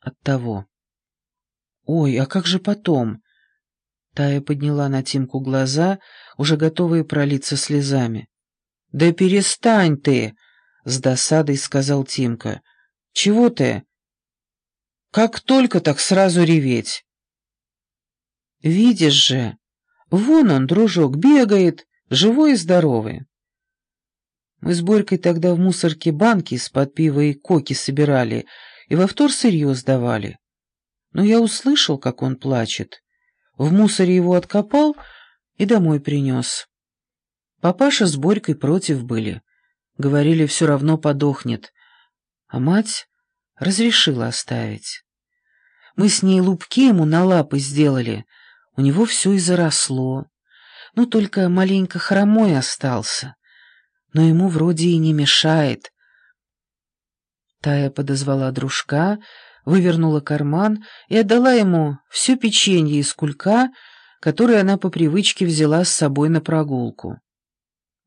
от того. «Ой, а как же потом?» Тая подняла на Тимку глаза, уже готовые пролиться слезами. «Да перестань ты!» — с досадой сказал Тимка. «Чего ты? Как только так сразу реветь!» «Видишь же, вон он, дружок, бегает, живой и здоровый». Мы с Борькой тогда в мусорке банки из-под пива и коки собирали и во втор сырье сдавали. Но я услышал, как он плачет. В мусоре его откопал и домой принес. Папаша с Борькой против были. Говорили, все равно подохнет. А мать разрешила оставить. Мы с ней лупки ему на лапы сделали. У него все и заросло. Ну, только маленько хромой остался но ему вроде и не мешает. Тая подозвала дружка, вывернула карман и отдала ему все печенье из кулька, которое она по привычке взяла с собой на прогулку.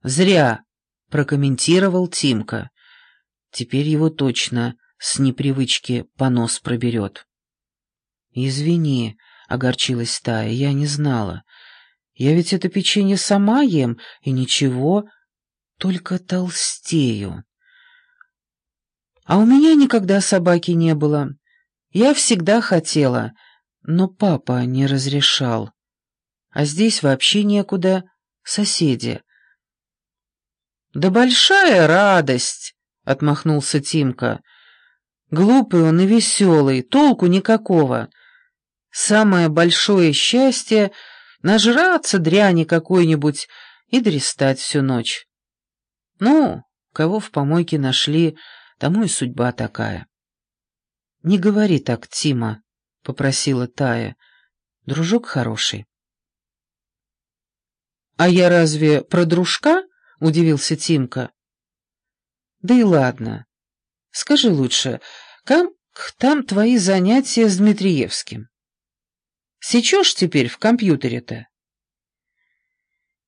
«Зря», — прокомментировал Тимка. «Теперь его точно с непривычки понос проберет». «Извини», — огорчилась Тая, — «я не знала. Я ведь это печенье сама ем, и ничего, только толстею. А у меня никогда собаки не было. Я всегда хотела, но папа не разрешал. А здесь вообще некуда, соседи. «Да большая радость!» — отмахнулся Тимка. «Глупый он и веселый, толку никакого. Самое большое счастье — нажраться дряни какой-нибудь и дрестать всю ночь. Ну, кого в помойке нашли, тому и судьба такая. «Не говори так, Тима», — попросила Тая. «Дружок хороший». «А я разве про дружка?» — удивился Тимка. «Да и ладно. Скажи лучше, как там твои занятия с Дмитриевским? Сечешь теперь в компьютере-то?»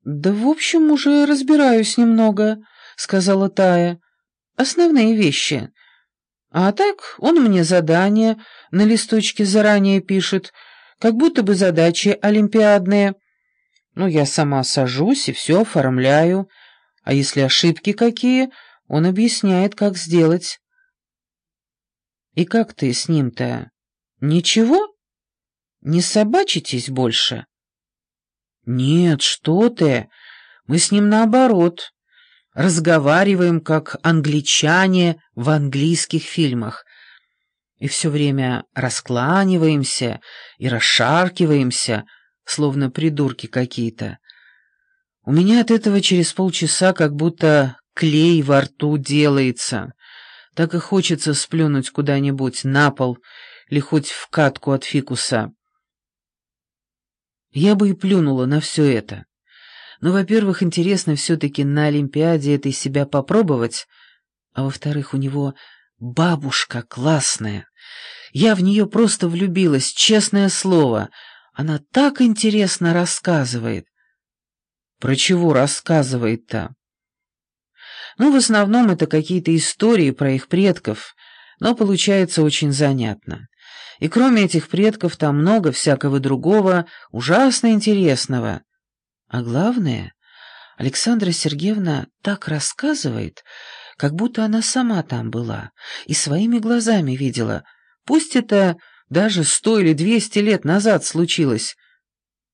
«Да, в общем, уже разбираюсь немного», — сказала Тая. «Основные вещи. А так он мне задания на листочке заранее пишет, как будто бы задачи олимпиадные. Ну, я сама сажусь и все оформляю. А если ошибки какие, он объясняет, как сделать». «И как ты с ним-то? Ничего? Не собачитесь больше?» «Нет, что ты! Мы с ним наоборот разговариваем, как англичане в английских фильмах, и все время раскланиваемся и расшаркиваемся, словно придурки какие-то. У меня от этого через полчаса как будто клей во рту делается. Так и хочется сплюнуть куда-нибудь на пол или хоть в катку от фикуса. Я бы и плюнула на все это. Ну, во-первых, интересно все-таки на Олимпиаде этой себя попробовать, а во-вторых, у него бабушка классная. Я в нее просто влюбилась, честное слово. Она так интересно рассказывает. Про чего рассказывает-то? Ну, в основном это какие-то истории про их предков, но получается очень занятно. И кроме этих предков там много всякого другого, ужасно интересного. А главное, Александра Сергеевна так рассказывает, как будто она сама там была и своими глазами видела. Пусть это даже сто или двести лет назад случилось,